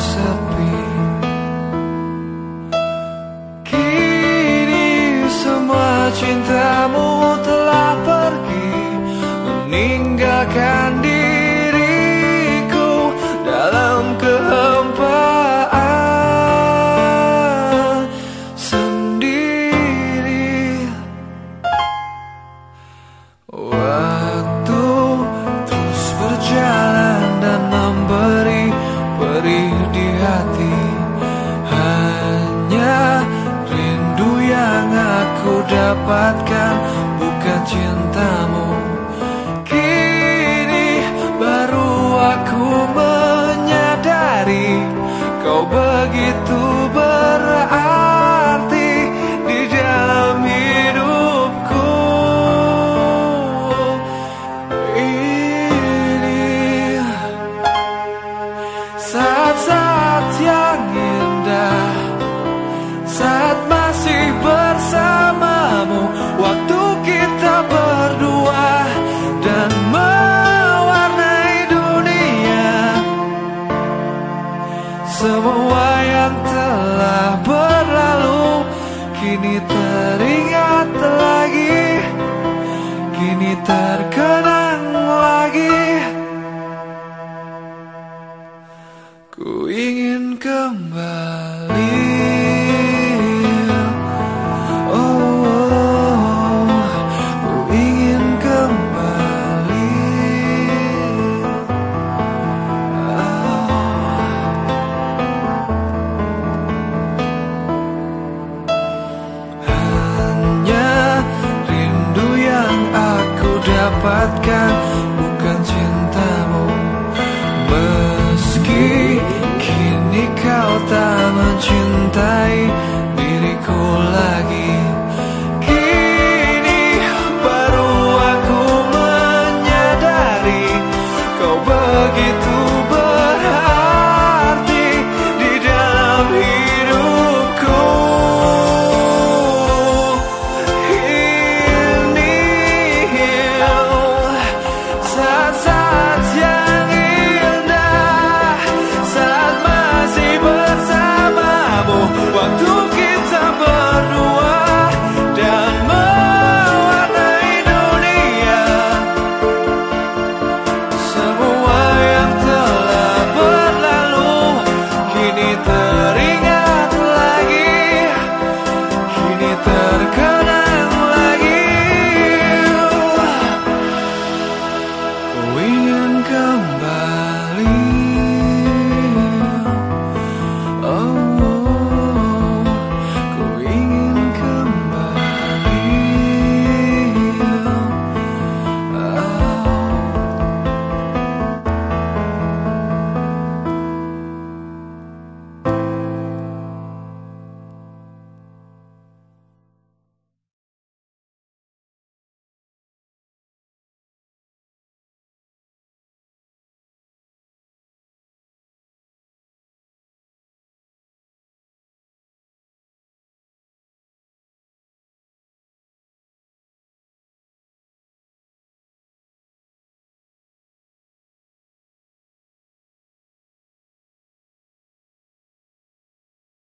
sepi. Kini semua cintamu telah pergi Meninggalkan dapatkan bukan cintamu. Semua yang telah berlalu Kini teringat lagi Kini terkenang lagi. Ku ingin kembali dapatkan Bukan cintamu. Meski kini kau tak mencintai diriku lagi